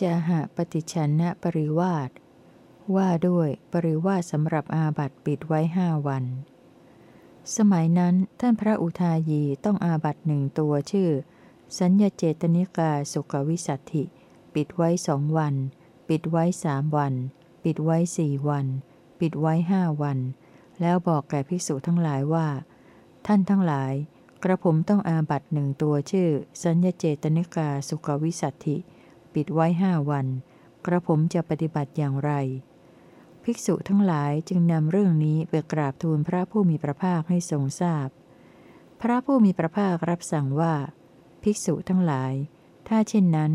ปัญจหะปฏิชันนะปริวาสว่าด้วยปริวาสสำหรับอาบัตปิดไว้ห้าวัน สมัยนั้นท่านพระอุทายีต้องอาบัตหนึ่งตัวชื่อ สัญญเจตนิกาสุกวิสัตถิ ปิดไว้สองวัน ปิดไว้สามวัน ปิดไว้สี่วัน ปิดไว้ห้าวัน แล้วบอกแก่ภิกษุทั้งหลายว่า ท่านทั้งหลาย กระผมต้องอาบัตหนึ่งตัวชื่อ สัญญเจตนิกาสุกวิสัตถิ ปิดไว้ห้าวัน กระผมจะปฏิบัติอย่างไร ภิกษุทั้งหลายจึงนำเรื่องนี้ไปกราบทูลพระผู้มีพระภาคให้ทรงทราบพพระผู้มีพระภาครับสั่งว่า ภิกษุทั้งหลาย ถ้าเช่นนั้น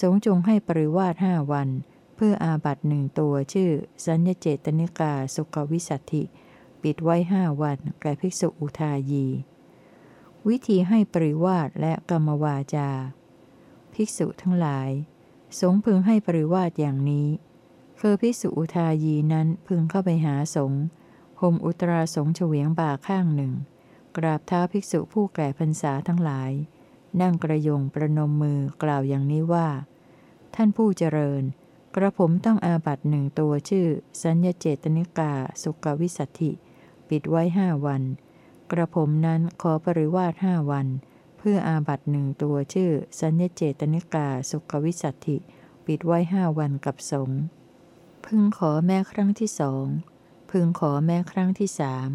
สงจงให้ปริวาสห้าวัน เพื่ออาบัตหนึ่งตัวชื่อ สัญญเจตนิกาสุกวิสัตถิปิดไว้ห้าวันแก่ภิกษุอุทายี วิธีให้ปริวาสและกรรมวาจา ภิกษุทั้งหลาย สงพึงให้ปริวาสอย่างนี้ คือพิสุอุทายีนั้นพึงเข้าไปหาสงห่มอุตราสงเฉวียงบ่าข้างหนึ่ง กราบเท้าภิกษุผู้แก่พรรษาทั้งหลาย นั่งกระยงประนมมือกล่าวอย่างนี้ว่า ท่านผู้เจริญ กระผมต้องอาบัตหนึ่งตัวชื่อ สัญญเจตนิกา สุกวิสัตถิ ปิดไว้ห้าวัน กระผมนั้นขอปริวาสห้าวัน เพื่ออาบัตหนึ่งตัวชื่อ สัญญเจตนิกาสุขวิสัตถิ ปิดไว้ห้าวันกับสงพึงขอแม้ครั้งที่สองพึงขอแม้ครั้งที่สาม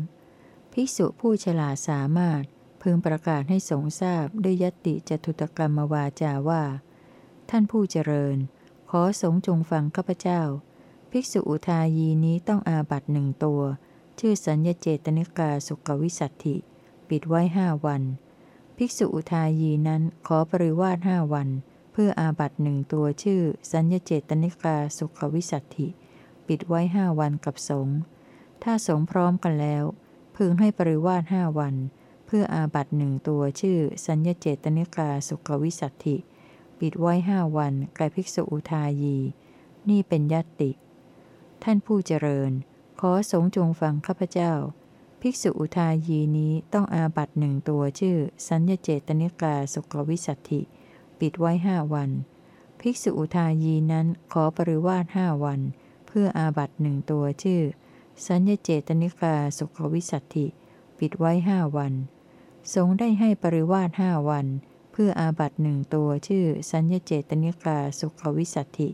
ภิกษุผู้ฉลาดสามารถ พึงประกาศให้สงทราบด้วยยติจตุตกรรมวาจาว่า ท่านผู้เจริญ ขอสงจงฟังข้าพเจ้า ภิกษุอุทายีนี้ต้องอาบัตหนึ่งตัว ชื่อสัญญเจตนิกาสุขวิสัตถิ ปิดไว้ห้าวัน ภิกษุอุทายีนั้นขอปริวาสห้าวัน เพื่ออาบัตหนึ่งตัวชื่อ สัญญเจตนิกาสุขวิสัตถิ ปิดไว้ห้าวันกับสงฆ์ถ้าสงพร้อมกันแล้ว พึงให้ปริวาสห้าวัน เพื่ออาบัตหนึ่งตัวชื่อ สัญญเจตนิกาสุขวิสัตถิ ปิดไว้ห้าวันแก่ภิกษุอุทายี นี่เป็นยัตติ ท่านผู้เจริญ ขอสงจงฟังข้าพเจ้า ภิกษุอุทายีนี้ต้องอาบัตหนึ่งตัวชื่อ สัญญเจตนิกาสุกวิสัตถิ ปิดไว้ห้าวัน ภิกษุอุทายีนั้นขอปริวาสห้าวัน เพื่ออาบัตหนึ่งตัวชื่อ สัญญเจตนิกาสุกวิสัตถิ ปิดไว้ห้าวัน สงได้ให้ปริวาสห้าวัน เพื่ออาบัตหนึ่งตัวชื่อ สัญญเจตนิกาสุขวิสัตถิ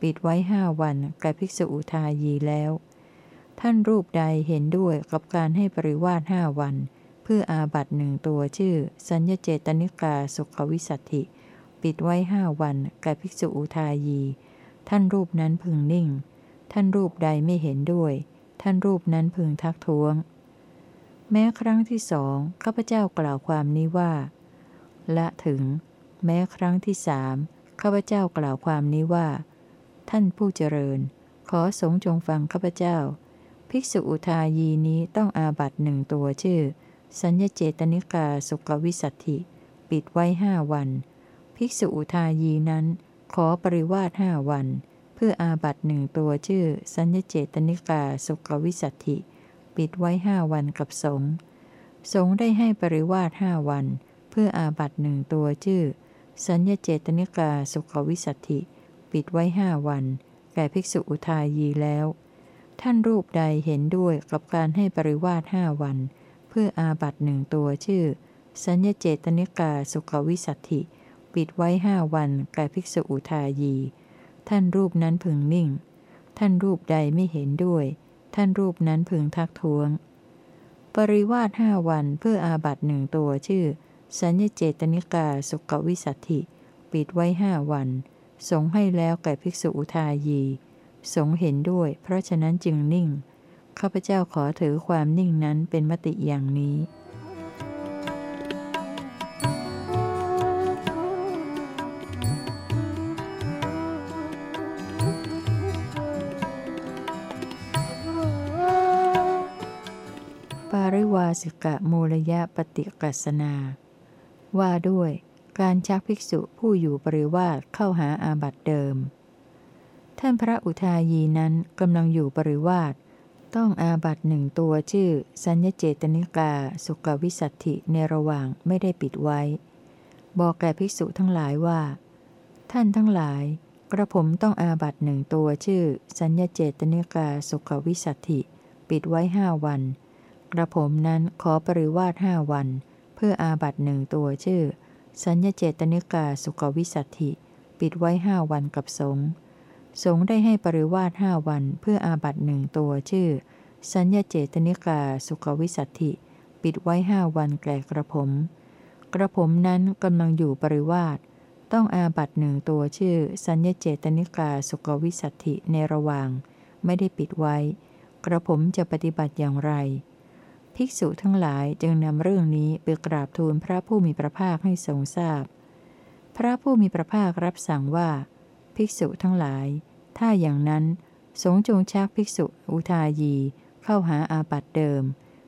ปิดไว้ห้าวันแก่ภิกษุอุทายีแล้ว ท่านรูปใดเห็นด้วยกับการให้ปริวาสห้าวัน เพื่ออาบัตหนึ่งตัวชื่อ สัญญเจตนิกาสุขวิสัตถิ ปิดไว้ห้าวันแก่ภิกษุอุทายี ท่านรูปนั้นพึงนิ่ง ท่านรูปใดไม่เห็นด้วย ท่านรูปนั้นพึงทักท้วง แม้ครั้งที่สองข้าพเจ้ากล่าวความนี้ว่า ละถึง แม้ครั้งที่สามข้าพเจ้ากล่าวความนี้ว่า ท่านผู้เจริญ ขอสงจงฟังข้าพเจ้า ภิกษุอุทายีนี้ต้องอาบัตหนึ่งตัวชื่อ สัญญเจตนิกาสุกวิสัตถิ ปิดไว้ห้าวัน ภิกษุอุทายีนั้น ขอปริวาสห้าวัน เพื่ออาบัตหนึ่งตัวชื่อ สัญญเจตนิกาสุกวิสัตถิ ปิดไว้ห้าวันกับสงสงได้ให้ปริวาสห้าวัน เพื่ออาบัตหนึ่งตัวชื่อ สัญญเจตนิกาสุกวิสัตถิ ปิดไว้ห้าวัน แก่ภิกษุอุทายีแล้ว ท่านรูปใดเห็นด้วยกับการให้ปริวาสห้าวัน เพื่ออาบัตหนึ่งตัวชื่อ สัญญเจตนิกาสุขวิสัตถิ ปิดไว้ห้าวันแก่ภิกษุอุทายี ท่านรูปนั้นพึงนิ่ง ท่านรูปใดไม่เห็นด้วย ท่านรูปนั้นพึงทักท้วง ปริวาสห้าวันเพื่ออาบัตหนึ่งตัวชื่อ สัญญเจตนิกาสุขวิสัตถิ ปิดไว้ห้าวัน สงให้แล้วแก่ภิกษุอุทายี สงเห็นด้วย เพราะฉะนั้นจึงนิ่ง ข้าพเจ้าขอถือความนิ่งนั้นเป็นมติอย่างนี้ปาริวาสิกะมูลยะปฏิกัสนา ว่าด้วยการชักภิกษุผู้อยู่ปริวาสเข้าหาอาบัติเดิม ท่านพระอุทายีนั้นกำลังอยู่ปริวาสต้องอาบัตหนึ่งตัวชื่อ สัญญเจตนิกา สุกวิสัตถิในระหว่างไม่ได้ปิดไว้ บอกแก่ภิกษุทั้งหลายว่า ท่านทั้งหลาย กระผมต้องอาบัตหนึ่งตัวชื่อ สัญญเจตนิกา สุขวิสัตถิ ปิดไว้ห้าวัน กระผมนั้นขอปริวาสห้าวัน เพื่ออาบัตหนึ่งตัวชื่อ สัญญเจตนิกาสุขวิสัตถิ ปิดไว้ห้าวันกับสงฆ์ สงได้ให้ปริวาสห้าวันเพื่ออาบัตหนึ่งตัวชื่อ สัญญเจตนิกาสุขวิสัตถิ ปิดไว้ห้าวันแก่กระผม กระผมนั้นกำลังอยู่ปริวาสต้องอาบัตหนึ่งตัวชื่อ สัญญเจตนิกาสุขวิสัตถิในระหว่าง ไม่ได้ปิดไว้ กระผมจะปฏิบัติอย่างไร ภิกษุทั้งหลายจึงนำเรื่องนี้ไปกราบทูลพระผู้มีพระภาคให้ทรงทราบพพระผู้มีพระภาครับสั่งว่า ภิกษุทั้งหลาย ถ้าอย่างนั้น สงจงชักภิกษุอุทายีเข้าหาอาบัตเดิม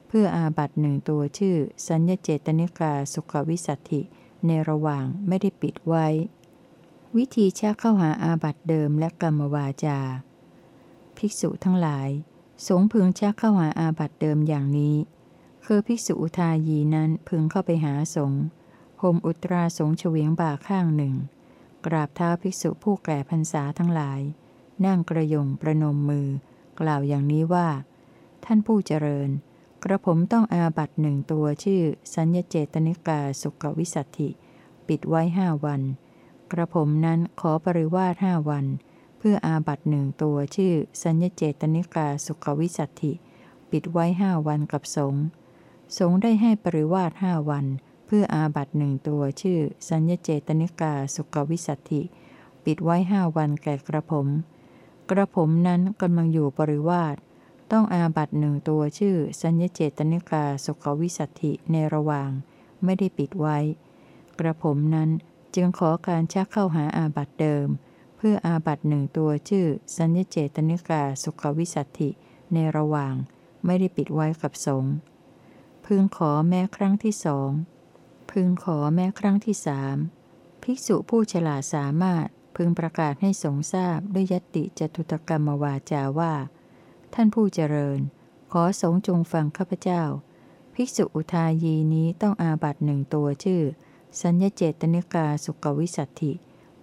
เพื่ออาบัตหนึ่งตัวชื่อ สัญญเจตนิกาสุขวิสัตถิ ในระหว่างไม่ได้ปิดไว้ วิธีชักเข้าหาอาบัตเดิมและกรรมวาจา ภิกษุทั้งหลาย สงพึงชักเข้าหาอาบัตเดิมอย่างนี้ คือภิกษุอุทายีนั้นพึงเข้าไปหาสงฆ์ห่มอุตราสงเฉวียงบ่าข้างหนึ่ง กราบเท้าภิกษุผู้แก่พรรษาทั้งหลาย นั่งกระยงประนมมือ กล่าวอย่างนี้ว่า ท่านผู้เจริญ กระผมต้องอาบัตหนึ่งตัวชื่อ สัญญเจตนิกาสุกวิสัตถิ ปิดไว้ห้าวัน กระผมนั้นขอปริวาสห้าวัน เพื่ออาบัตหนึ่งตัวชื่อ สัญญเจตนิกาสุกวิสัตถิ ปิดไว้ห้าวันกับสงสงได้ให้ปริวาสห้าวัน เพื่ออาบัตหนึ่งตัวชื่อ สัญญเจตนิกาสุกวิสัตถิ ปิดไว้ห้าวันแก่กระผม กระผมนั้นกำลังอยู่ปริวาสต้องอาบัตหนึ่งตัวชื่อ สัญญเจตนิกาสุขวิสัตถิในระหว่าง ไม่ได้ปิดไว้ กระผมนั้นจึงขอการชักเข้าหาอาบัตเดิม เพื่ออาบัตหนึ่งตัวชื่อ สัญญเจตนิกาสุขวิสัตถิ ในระหว่าง ไม่ได้ปิดไว้กับสงพึงขอแม้ครั้งที่สอง พึงขอแม้ครั้งที่สามภิกษุผู้ฉลาดสามารถพึงประกาศให้สงทราบด้วยยติจตุตกรรมวาจาว่า ท่านผู้เจริญ ขอสงจงฟังข้าพเจ้า ภิกษุอุทายีนี้ต้องอาบัตหนึ่งตัวชื่อ สัญญเจตนิกาสุกวิสัตถิ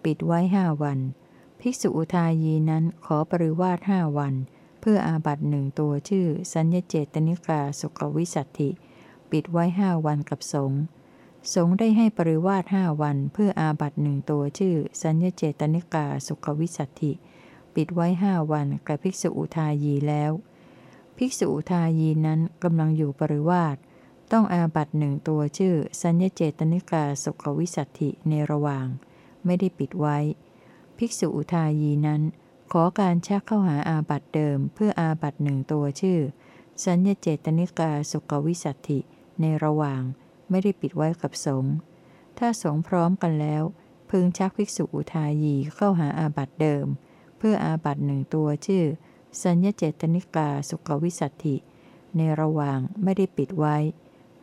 ปิดไว้ห้าวัน ภิกษุอุทายีนั้นขอปริวาสห้าวัน เพื่ออาบัตหนึ่งตัวชื่อ สัญญเจตนิกาสุกวิสัตถิ ปิดไว้ห้าวันกับสงฆ์ สงได้ให้ปริวาสห้าวันเพื่ออาบัตหนึ่งตัวชื่อ สัญญเจตนิกาสุขวิสัตถิ ปิดไว้ห้าวันกับภิกษุอุทายีแล้ว ภิกษุอุทายีนั้นกำลังอยู่ปริวาสต้องอาบัตหนึ่งตัวชื่อ สัญญเจตนิกาสุขวิสัตถิในระหว่าง ไม่ได้ปิดไว้ ภิกษุอุทายีนั้น ขอการชักเข้าหาอาบัตเดิม เพื่ออาบัตหนึ่งตัวชื่อ สัญญเจตนิกาสุขวิสัตถิในระหว่าง ไม่ได้ปิดไว้กับสงฆ์ถ้าสงฆ์พร้อมกันแล้ว พึงชักภิกษุอุทายีเข้าหาอาบัตเดิม เพื่ออาบัตหนึ่งตัวชื่อ สัญญเจตนิกาสุกวิสัตถิ ในระหว่างไม่ได้ปิดไว้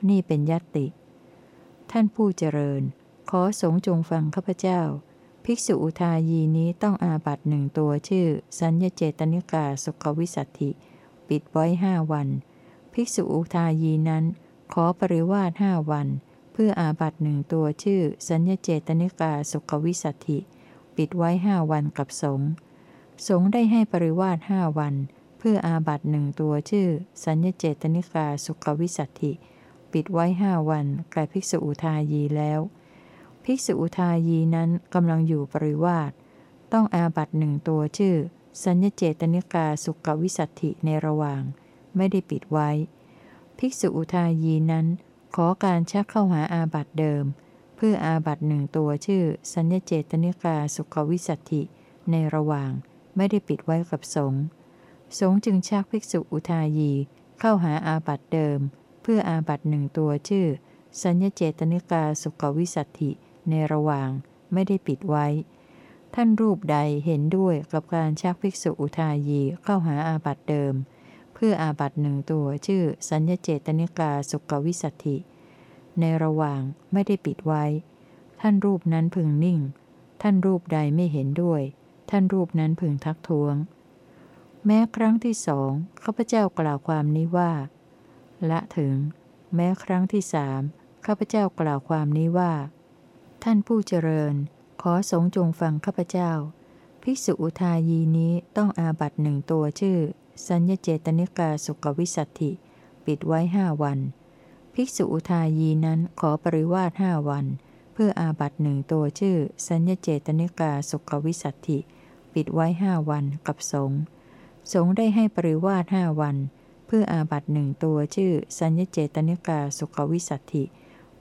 นี่เป็นยติ ท่านผู้เจริญ ขอสงจงฟังข้าพเจ้า ภิกษุอุทายีนี้ต้องอาบัตหนึ่งตัวชื่อ สัญญเจตนิกาสุกวิสัตถิ ปิดไว้ห้าวัน ภิกษุอุทายีนั้น ขอปริวาสห้าวัน เพื่ออาบัตหนึ่งตัวชื่อ สัญญเจตนิกาสุขวิสัตถิปิดไว้ห้าวันกับสงสงได้ให้ปริวาสห้าวัน เพื่ออาบัตหนึ่งตัวชื่อ สัญญเจตนิกาสุขวิสัตถิปิดไว้ห้าวันแก่ภิกษุอุทายีแล้ว ภิกษุอุทายีนั้นกำลังอยู่ปริวาสต้องอาบัตหนึ่งตัวชื่อ สัญญเจตนิกาสุขวิสัตถิในระหว่าง ไม่ได้ปิดไว้ ภิกษุอุทายีนั้น ขอการชักเข้าหาอาบัตเดิม เพื่ออาบัตหนึ่งตัวชื่อ สัญญเจตนิกาสุขวิสัตถิ ในระหว่างไม่ได้ปิดไว้กับสงฆ์สงฆ์จึงชักภิกษุอุทายีเข้าหาอาบัตเดิม เพื่ออาบัตหนึ่งตัวชื่อ สัญญเจตนิกาสุขวิสัตถิ ในระหว่างไม่ได้ปิดไว้ ท่านรูปใดเห็นด้วยกับการชักภิกษุอุทายีเข้าหาอาบัตเดิม พื่ออาบัตหนึ่งตัวชื่อ สัญญเจตนิกาสุกวิสัตถิ ในระหว่างไม่ได้ปิดไว้ ท่านรูปนั้นพึงนิ่ง ท่านรูปใดไม่เห็นด้วย ท่านรูปนั้นพึงทักท้วง แม้ครั้งที่สองข้าพเจ้ากล่าวความนี้ว่า ละถึง แม้ครั้งที่สามข้าพเจ้ากล่าวความนี้ว่า ท่านผู้เจริญ ขอสงจงฟังข้าพเจ้า ภิกษุอุทายีนี้ต้องอาบัตหนึ่งตัวชื่อ สัญญเจตนิกาสุกวิสัตถิ ปิดไว้ห้าวัน ภิกษุอุทายีนั้นขอปริวาสห้าวัน เพื่ออาบัตหนึ่งตัวชื่อ สัญญเจตนิกาสุกวิสัตถิ ปิดไว้ห้าวันกับสงฆ์สงฆ์ได้ให้ปริวาสห้าวัน เพื่ออาบัตหนึ่งตัวชื่อ สัญญเจตนิกาสุกวิสัตถิ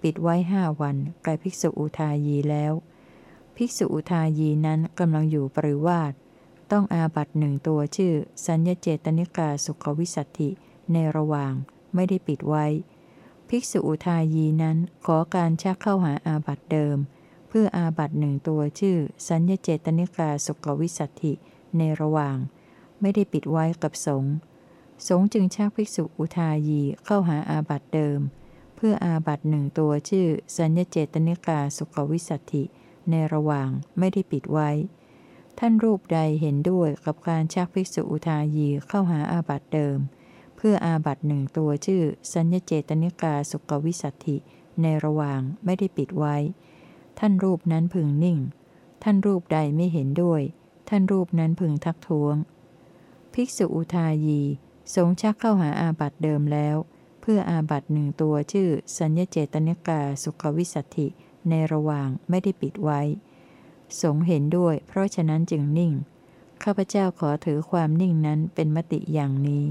ปิดไว้ห้าวันแก่ภิกษุอุทายีแล้ว ภิกษุอุทายีนั้นกำลังอยู่ปริวาส ต้องอาบัตหนึ่งตัวชื่อ สัญญเจตนิกาสุขวิสัตถิในระหว่างไม่ได้ปิดไว้ ภิกษุอุทายีนั้นขอการชักเข้าหาอาบัตเดิม เพื่ออาบัตหนึ่งตัวชื่อ สัญญเจตนิกาสุขวิสัตถิในระหว่าง ไม่ได้ปิดไว้กับสงฆ์สงฆ์จึงชักภิกษุอุทายีเข้าหาอาบัตเดิม เพื่ออาบัตหนึ่งตัวชื่อ สัญญเจตนิกาสุขวิสัตถิในระหว่างไม่ได้ปิดไว้ ท่านรูปใดเห็นด้วยกับการชักภิกษุอุทายีเข้าหาอาบัตเดิม เพื่ออาบัตหนึ่งตัวชื่อ สัญญเจตนิกาสุขวิสัตถิ ในระหว่างไม่ได้ปิดไว้ ท่านรูปนั้นพึงนิ่ง ท่านรูปใดไม่เห็นด้วย ท่านรูปนั้นพึงทักท้วง ภิกษุอุทายีสงชักเข้าหาอาบัตเดิมแล้ว เพื่ออาบัตหนึ่งตัวชื่อ สัญญเจตนิกาสุขวิสัตถิ ในระหว่างไม่ได้ปิดไว้ สงเห็นด้วย เพราะฉะนั้นจึงนิ่ง ข้าพเจ้าขอถือความนิ่งนั้นเป็นมติอย่างนี้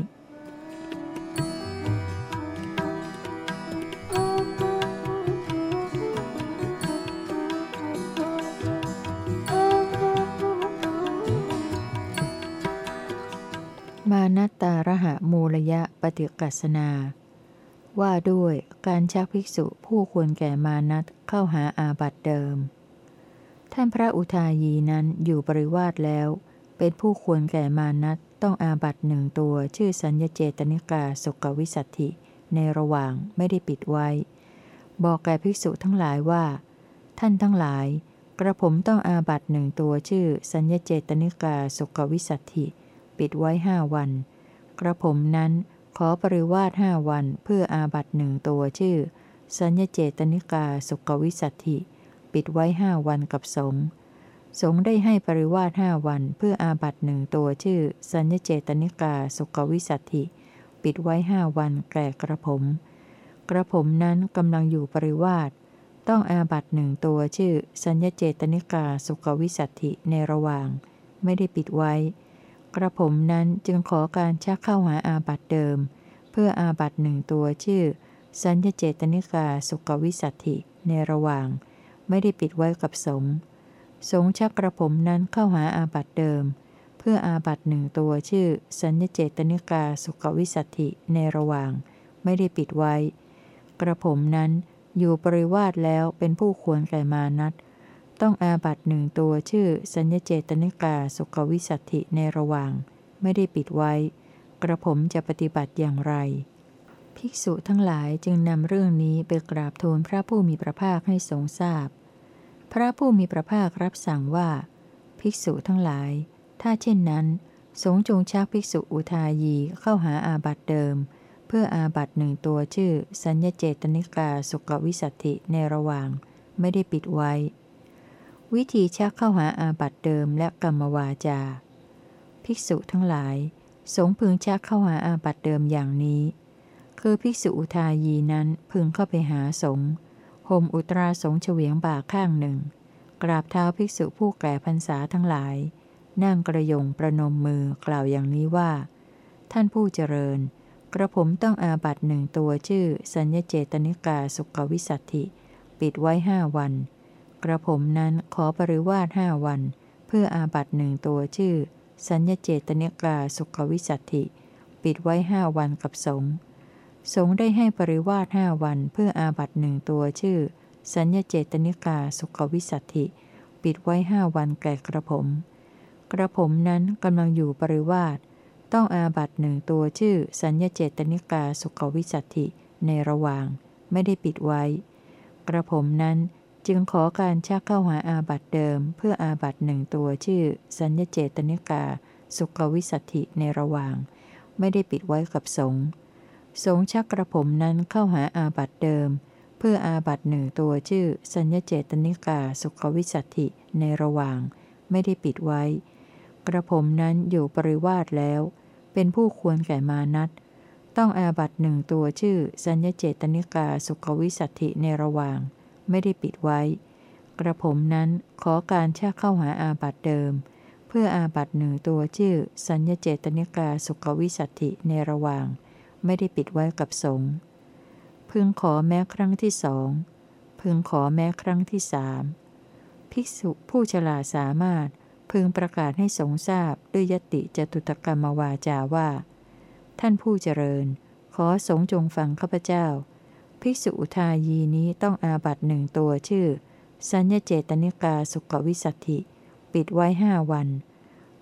มานัตตาระหะมูลยะปฏิกัสนา ว่าด้วยการชักภิกษุผู้ควรแก่มานัตเข้าหาอาบัตเดิม ท่านพระอุทายีนั้นอยู่ปริวาสแล้ว เป็นผู้ควรแก่มานัตต้องอาบัตหนึ่งตัวชื่อสัญญเจตนิกาสุกวิสัตถิ ในระหว่างไม่ได้ปิดไว้ บอกแก่ภิกษุทั้งหลายว่า ท่านทั้งหลาย กระผมต้องอาบัตหนึ่งตัวชื่อสัญญเจตนิกาสุกวิสัตถิ ปิดไว้ห้าวัน กระผมนั้นขอปริวาสห้าวันเพื่ออาบัตหนึ่งตัวชื่อ สัญญเจตนิกาสุกวิสัตถิ ปิดไว้ห้าวันกับสงฆ์สงฆ์ได้ให้ปริวาสห้าวันเพื่ออาบัตหนึ่งตัวชื่อ สัญญเจตนิกาสุกวิสัตถิ ปิดไว้ห้าวันแก่กระผม กระผมนั้นกำลังอยู่ปริวาสต้องอาบัตหนึ่งตัวชื่อ สัญญเจตนิกาสุกวิสัตถิในระหว่าง ไม่ได้ปิดไว้ กระผมนั้นจึงขอการชักเข้าหาอาบัตเดิม เพื่ออาบัตหนึ่งตัวชื่อ สัญญเจตนิกาสุกวิสัตถิในระหว่าง ไม่ได้ปิดไว้กับสงสงชักกระผมนั้นเข้าหาอาบัตเดิม เพื่ออาบัตหนึ่งตัวชื่อ สัญญเจตนิกาสุกวิสัตถิในระหว่าง ไม่ได้ปิดไว้ กระผมนั้นอยู่ปริวาสแล้วเป็นผู้ควรแก่มานัตต้องอาบัตหนึ่งตัวชื่อ สัญญเจตนิกาสุกวิสัตถิในระหว่าง ไม่ได้ปิดไว้ กระผมจะปฏิบัติอย่างไร ภิกษุทั้งหลายจึงนำเรื่องนี้ไปกราบทูลพระผู้มีพระภาคให้ทรงทราบ พระผู้มีพระภาครับสั่งว่า ภิกษุทั้งหลาย ถ้าเช่นนั้น สงฆ์จงชักภิกษุอุทายีเข้าหาอาบัตเดิม เพื่ออาบัตหนึ่งตัวชื่อ สัญญเจตนิกาสุกวิสัตถิในระหว่าง ไม่ได้ปิดไว้ วิธีชักเข้าหาอาบัตเดิมและกรรมวาจา ภิกษุทั้งหลาย สงพึงชักเข้าหาอาบัตเดิมอย่างนี้ คือภิกษุอุทายีนั้นพึงเข้าไปหาสงฆ์ ห่มอุตราสงเฉวียงบ่าข้างหนึ่ง กราบเท้าภิกษุผู้แก่พรรษาทั้งหลาย นั่งกระยงประนมมือกล่าวอย่างนี้ว่า ท่านผู้เจริญ กระผมต้องอาบัตหนึ่งตัวชื่อ สัญญเจตนิกาสุกวิสัตถิ ปิดไว้ห้าวัน กระผมนั้นขอปริวาสห้าวัน เพื่ออาบัตหนึ่งตัวชื่อ สัญญเจตนิกาสุกวิสัตถิ ปิดไว้ห้าวันกับสงฆ์ สงได้ให้ปริวาสห้าวันเพื่ออาบัตหนึ่งตัวชื่อ สัญญเจตนิกาสุขวิสัตถิ ปิดไว้ห้าวันแก่กระผม กระผมนั้นกำลังอยู่ปริวาสต้องอาบัตหนึ่งตัวชื่อ สัญญเจตนิกาสุขวิสัตถิในระหว่างไม่ได้ปิดไว้ กระผมนั้นจึงขอการชักเข้าหาอาบัตเดิม เพื่ออาบัตหนึ่งตัวชื่อ สัญญเจตนิกา สุขวิสัตถิในระหว่าง ไม่ได้ปิดไว้กับสงฆ์ สงชักกระผมนั้นเข้าหาอาบัตเดิม เพื่ออาบัตหนึ่งตัวชื่อ สัญญเจตนิกาสุขวิสัตถิในระหว่าง ไม่ได้ปิดไว้ กระผมนั้นอยู่ปริวาสแล้ว เป็นผู้ควรแก่มานัตต้องอาบัตหนึ่งตัวชื่อ สัญญเจตนิกาสุขวิสัตถิในระหว่าง ไม่ได้ปิดไว้ กระผมนั้นขอการชักเข้าหาอาบัตเดิม เพื่ออาบัตหนึ่งตัวชื่อ สัญญเจตนิกาสุขวิสัตถิในระหว่าง ไม่ได้ปิดไว้กับสงฆ์พึงขอแม้ครั้งที่สอง พึงขอแม้ครั้งที่สามภิกษุผู้ฉลาดสามารถพึงประกาศให้สงทราบด้วยยติจตุตกรรมวาจาว่า ท่านผู้เจริญ ขอสงจงฟังข้าพเจ้า ภิกษุอุทายีนี้ต้องอาบัตหนึ่งตัวชื่อ สัญญเจตนิกาสุขวิสัตถิปิดไว้ห้าวัน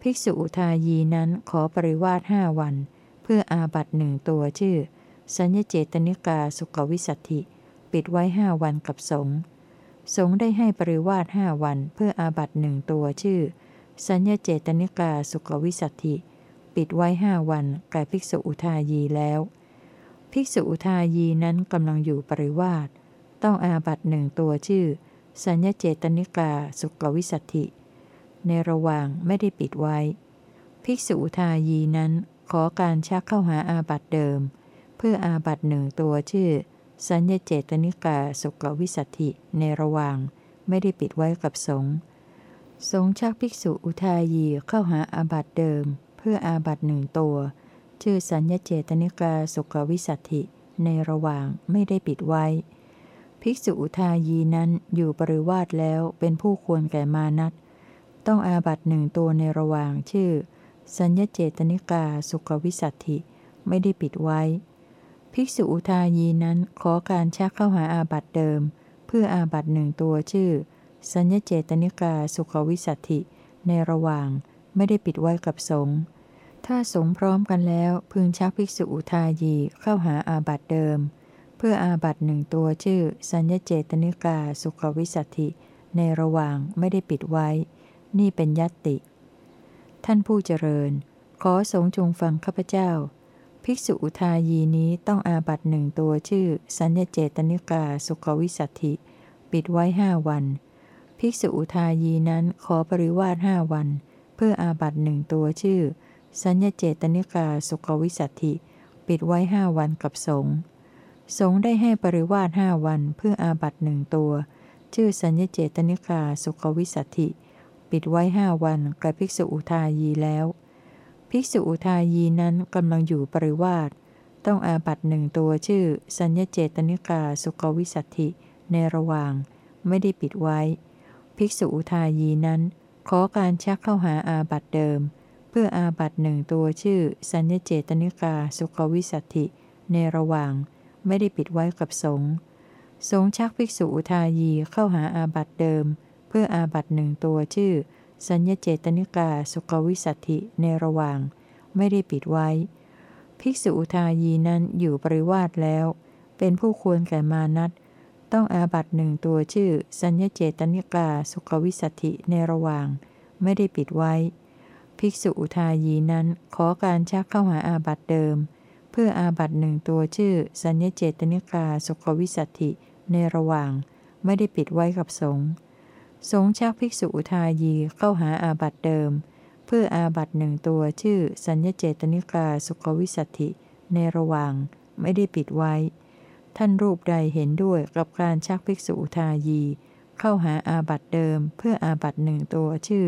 ภิกษุอุทายีนั้นขอปริวาสห้าวัน พื่ออาบัตหนึ่งตัวชื่อ สัญญเจตนิกาสุขวิสัตถิ ปิดไว้ห้าวันกับสงฆ์สงฆ์ได้ให้ปริวาสห้าวันเพื่ออาบัตหนึ่งตัวชื่อ สัญญเจตนิกาสุขวิสัตถิ ปิดไว้ห้าวันแก่ภิกษุอุทายีแล้ว ภิกษุอุทายีนั้นกำลังอยู่ปริวาสต้องอาบัตหนึ่งตัวชื่อ สัญญเจตนิกาสุขวิสัตถิ ในระหว่างไม่ได้ปิดไว้ ภิกษุอุทายีนั้น ขอการชักเข้าหาอาบัตเดิม เพื่ออาบัตหนึ่งตัวชื่อ สัญญเจตนิกาสุกวิสัตถิในระหว่าง ไม่ได้ปิดไว้กับสงฆ์สงฆ์ชักภิกษุอุทายีเข้าหาอาบัตเดิม เพื่ออาบัตหนึ่งตัว ชื่อสัญญเจตนิกาสุกวิสัตถิในระหว่างไม่ได้ปิดไว้ ภิกษุอุทายีนั้นอยู่ปริวาสแล้วเป็นผู้ควรแก่มานัตต้องอาบัตหนึ่งตัวในระหว่างชื่อ สัญญเจตนิกาสุกวิสัตถิไม่ได้ปิดไว้ ภิกษุอุทายีนั้นขอการชักเข้าหาอาบัตเดิม เพื่ออาบัตหนึ่งตัวชื่อ สัญญเจตนิกาสุขวิสัตถิในระหว่างไม่ได้ปิดไว้กับสงฆ์ถ้าสงพร้อมกันแล้ว พึงชักภิกษุอุทายีเข้าหาอาบัตเดิม เพื่ออาบัตหนึ่งตัวชื่อ สัญญเจตนิกาสุขวิสัตถิในระหว่างไม่ได้ปิดไว้ นี่เป็นยัตติ ท่านผู้เจริญ ขอสงจงฟังข้าพเจ้า ภิกษุอุทายีนี้ต้องอาบัตหนึ่งตัวชื่อ สัญญเจตนิกาสุขวิสัตถิ ปิดไว้ห้าวัน ภิกษุอุทายีนั้นขอปริวาสห้าวัน เพื่ออาบัตหนึ่งตัวชื่อ สัญญเจตนิกาสุขวิสัตถิ ปิดไว้ห้าวันกับสงสงได้ให้ปริวาสห้าวันเพื่ออาบัตหนึ่งตัว ชื่อสัญญเจตนิกาสุขวิสัตถิ ปิดไว้ห้าวันกับภิกษุอุทายีแล้ว ภิกษุอุทายีนั้นกำลังอยู่ปริวาสต้องอาบัตหนึ่งตัวชื่อ สัญญเจตนิกาสุกวิสัตถิในระหว่างไม่ได้ปิดไว้ ภิกษุอุทายีนั้น ขอการชักเข้าหาอาบัตเดิม เพื่ออาบัตหนึ่งตัวชื่อ สัญญเจตนิกาสุกวิสัตถิในระหว่างไม่ได้ปิดไว้กับสงฆ์สงชักภิกษุอุทายีเข้าหาอาบัตเดิม เพื่ออาบัตหนึ่งตัวชื่อ สัญญเจตนิกาสุกวิสัตถิในระหว่าง ไม่ได้ปิดไว้ ภิกษุอุทายีนั้นอยู่ปริวาสแล้ว เป็นผู้ควรแก่มานัตต้องอาบัตหนึ่งตัวชื่อ สัญญเจตนิกาสุกวิสัตถิในระหว่าง ไม่ได้ปิดไว้ ภิกษุอุทายีนั้นขอการชักเข้าหาอาบัตเดิม เพื่ออาบัตหนึ่งตัวชื่อ สัญญเจตนิกาสุกวิสัตถิในระหว่าง ไม่ได้ปิดไว้กับสงฆ์ สงชักภิกษุอุทายีเข้าหาอาบัตเดิม เพื่ออาบัตหนึ่งตัวชื่อ สัญญเจตนิกาสุขวิสัตถิในระหว่างไม่ได้ปิดไว้ ท่านรูปใดเห็นด้วยกับการชักภิกษุอุทายี เข้าหาอาบัตเดิม เพื่ออาบัตหนึ่งตัวชื่อ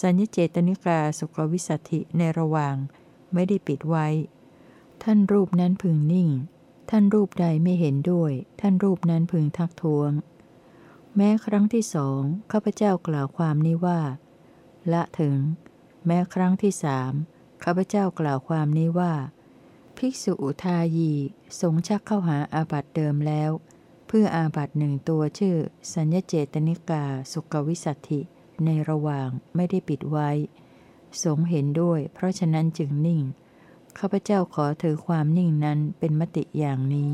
สัญญเจตนิกาสุขวิสัตถิในระหว่าง ไม่ได้ปิดไว้ ท่านรูปนั้นพึงนิ่ง ท่านรูปใดไม่เห็นด้วย ท่านรูปนั้นพึงทักท้วง แม้ครั้งที่สองข้าพเจ้ากล่าวความนี้ว่า ละถึง แม้ครั้งที่สามข้าพเจ้ากล่าวความนี้ว่า ภิกษุอุทายีสงชักเข้าหาอาบัติเดิมแล้ว เพื่ออาบัติหนึ่งตัวชื่อ สัญญเจตนิกาสุกวิสัตถิ ในระหว่างไม่ได้ปิดไว้ สงเห็นด้วย เพราะฉะนั้นจึงนิ่งข้าพเจ้าขอถือความนิ่งนั้นเป็นมติอย่างนี้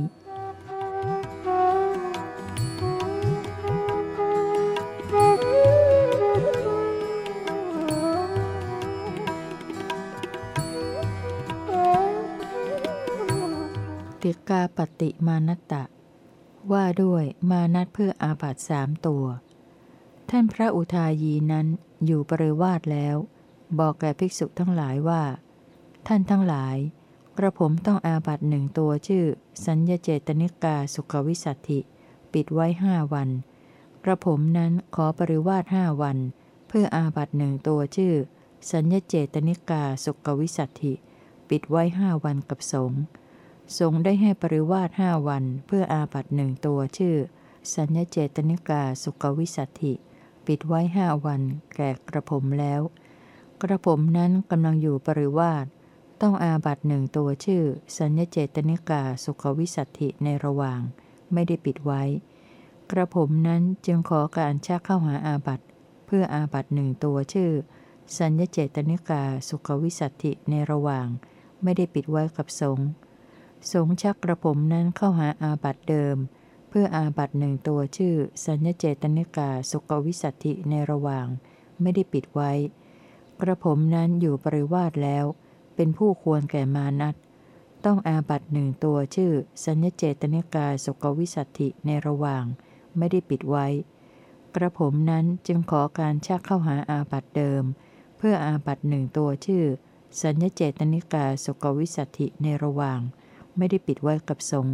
ติกาปฏิมานตะ ว่าด้วยมานัดเพื่ออาบัตสามตัว ท่านพระอุทายีนั้นอยู่ปริวาสแล้ว บอกแก่ภิกษุทั้งหลายว่า ท่านทั้งหลาย กระผมต้องอาบัตหนึ่งตัวชื่อ สัญญเจตนิกาสุขวิสัตถิ ปิดไว้ห้าวัน กระผมนั้นขอปริวาสห้าวัน เพื่ออาบัตหนึ่งตัวชื่อ สัญญเจตนิกาสุขวิสัตถิ ปิดไว้ห้าวันกับสงฆ์ สงได้ให้ปริวาสห้าวันเพื่ออาบัตหนึ่งตัวชื่อ สัญญเจตนิกาสุขวิสัตถิ ปิดไว้ห้าวันแก่กระผมแล้ว กระผมนั้นกำลังอยู่ปริวาสต้องอาบัตหนึ่งตัวชื่อ สัญญเจตนิกาสุขวิสัตถิในระหว่าง ไม่ได้ปิดไว้ กระผมนั้นจึงขอการชักเข้าหาอาบัตเพื่ออาบัตหนึ่งตัวชื่อ สัญญเจตนิกาสุขวิสัตถิในระหว่าง ไม่ได้ปิดไว้กับสงฆ์ สงชักกระผมนั้นเข้าหาอาบัตเดิม เพื่ออาบัตหนึ่งตัวชื่อ สัญญเจตนิกาสุขวิสัตถิในระหว่าง ไม่ได้ปิดไว้ กระผมนั้นอยู่ปริวาสแล้ว เป็นผู้ควรแก่มานัตต้องอาบัตหนึ่งตัวชื่อ สัญญเจตนิกาสุขวิสัตถิในระหว่าง ไม่ได้ปิดไว้ กระผมนั้นจึงขอการชักเข้าหาอาบัตเดิม เพื่ออาบัตหนึ่งตัวชื่อ สัญญเจตนิกาสุขวิสัตถิในระหว่าง ไม่ได้ปิดไว้กับสง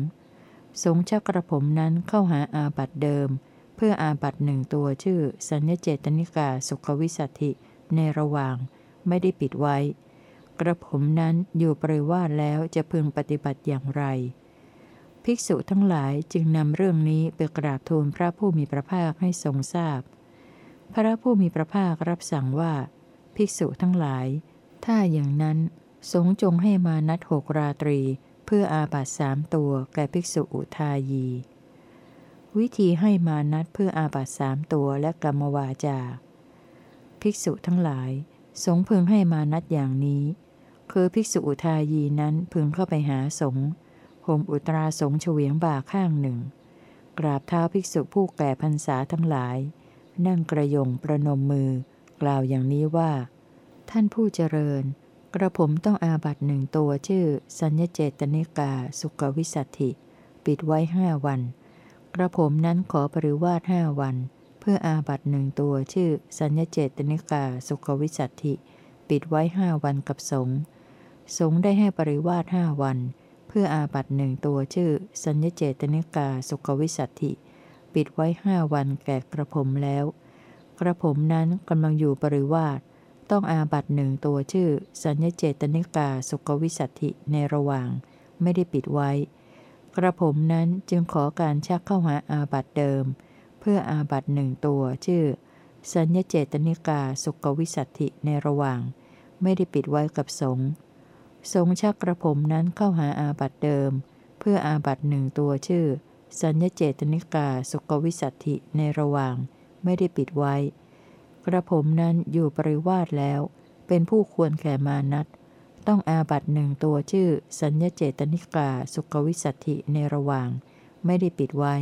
สงชักกระผมนั้นเข้าหาอาบัตเดิม เพื่ออาบัตหนึ่งตัวชื่อ สัญญเจตนิกาสุขวิสัตถิในระหว่าง ไม่ได้ปิดไว้ กระผมนั้นอยู่ปริวาสแล้วจะพึงปฏิบัติอย่างไร ภิกษุทั้งหลายจึงนำเรื่องนี้ไปกราบทูลพระผู้มีพระภาคให้ทรงทราบพพระผู้มีพระภาครับสั่งว่า ภิกษุทั้งหลาย ถ้าอย่างนั้นสงจงให้มานัดหกราตรี เพื่ออาบัตสามตัวแก่ภิกษุอุทายี วิธีให้มานัดเพื่ออาบัตสามตัวและกรรมวาจา ภิกษุทั้งหลาย สงพึงให้มานัดอย่างนี้ คือภิกษุอุทายีนั้นพึงเข้าไปหาสงห่มอุตราสงเฉวียงบ่าข้างหนึ่ง กราบเท้าภิกษุผู้แก่พรรษาทั้งหลาย นั่งกระยงประนมมือกล่าวอย่างนี้ว่า ท่านผู้เจริญ กระผมต้องอาบัตหนึ่งตัวชื่อ สัญญเจตนิกาสุขวิสัตถิ ปิดไว้ห้าวัน กระผมนั้นขอปริวาสห้าวัน เพื่ออาบัตหนึ่งตัวชื่อ สัญญเจตนิกาสุขวิสัตถิ ปิดไว้ห้าวันกับสงสงได้ให้ปริวาสห้าวัน เพื่ออาบัตหนึ่งตัวชื่อ สัญญเจตนิกาสุขวิสัตถิ ปิดไว้ห้าวันแก่กระผมแล้ว กระผมนั้นกำลังอยู่ปริวาส ต้องอาบัตหนึ่งตัวชื่อ สัญญเจตนิกาสุขวิสัตถิในระหว่าง ไม่ได้ปิดไว้ กระผมนั้นจึงขอการชักเข้าหาอาบัตเดิม เพื่ออาบัตหนึ่งตัวชื่อ สัญญเจตนิกาสุขวิสัตถิในระหว่าง ไม่ได้ปิดไว้กับสงฆ์สงชักกระผมนั้นเข้าหาอาบัตเดิม เพื่ออาบัตหนึ่งตัวชื่อ สัญญเจตนิกาสุขวิสัตถิในระหว่าง ไม่ได้ปิดไว้ กระผมนั้นอยู่ปริวาสแล้ว เป็นผู้ควรแก่มานัตต้องอาบัตหนึ่งตัวชื่อ สัญญเจตนิกาสุขวิสัตถิในระหว่าง ไม่ได้ปิดไว้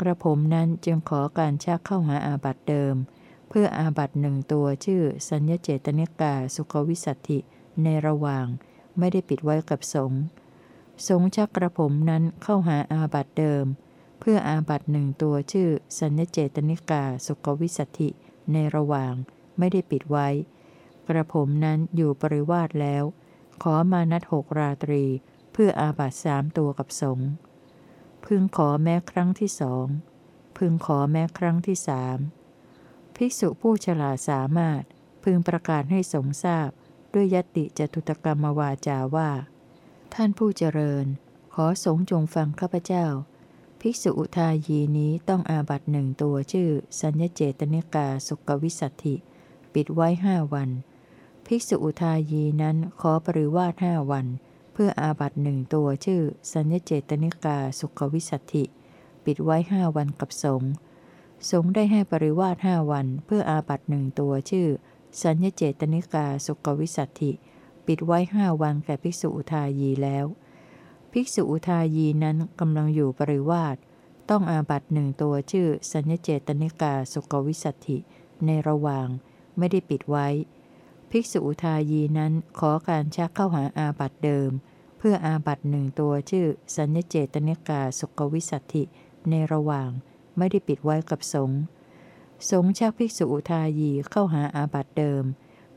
กระผมนั้นจึงขอการชักเข้าหาอาบัตเดิม เพื่ออาบัตหนึ่งตัวชื่อ สัญญเจตนิกาสุขวิสัตถิในระหว่าง ไม่ได้ปิดไว้กับสงสงชักกระผมนั้นเข้าหาอาบัตเดิม เพื่ออาบัตหนึ่งตัวชื่อ สัญญเจตนิกาสุขวิสัตถิ ในระหว่าง ไม่ได้ปิดไว้ กระผมนั้นอยู่ปริวาสแล้ว ขอมานัดหกราตรี เพื่ออาบัตสามตัวกับสงพึงขอแม้ครั้งที่สองพึงขอแม้ครั้งที่สามภิกษุผู้ฉลาดสามารถ พึงประกาศให้สงทราบ ด้วยยติจตุตกรรมวาจาว่า ท่านผู้เจริญ ขอสงจงฟังข้าพเจ้า ภิกษุอุทายีนี้ต้องอาบัตหนึ่งตัวชื่อ สัญญเจตนิกาสุกวิสัตถิ ปิดไว้ห้าวัน ภิกษุอุทายีนั้นขอปริวาสห้าวัน เพื่ออาบัตหนึ่งตัวชื่อ สัญญเจตนิกาสุขวิสัตถิ ปิดไว้ห้าวันกับสงสงได้ให้ปริวาสห้าวัน เพื่ออาบัตหนึ่งตัวชื่อ สัญญเจตนิกาสุขวิสัตถิ ปิดไว้ห้าวันแก่ภิกษุอุทายีแล้ว ภิกษุอุทายีนั้นกำลังอยู่ปริวาสต้องอาบัตหนึ่งตัวชื่อสัญญเจตนิกาสุขวิสัตถิ ในระหว่างไม่ได้ปิดไว้ ภิกษุอุทายีนั้นขอการชักเข้าหาอาบัตเดิม เพื่ออาบัตหนึ่งตัวชื่อ สัญญเจตนิกาสุขวิสัตถิ ในระหว่างไม่ได้ปิดไว้กับสงฆ์สงฆ์ชักภิกษุอุทายีเข้าหาอาบัตเดิม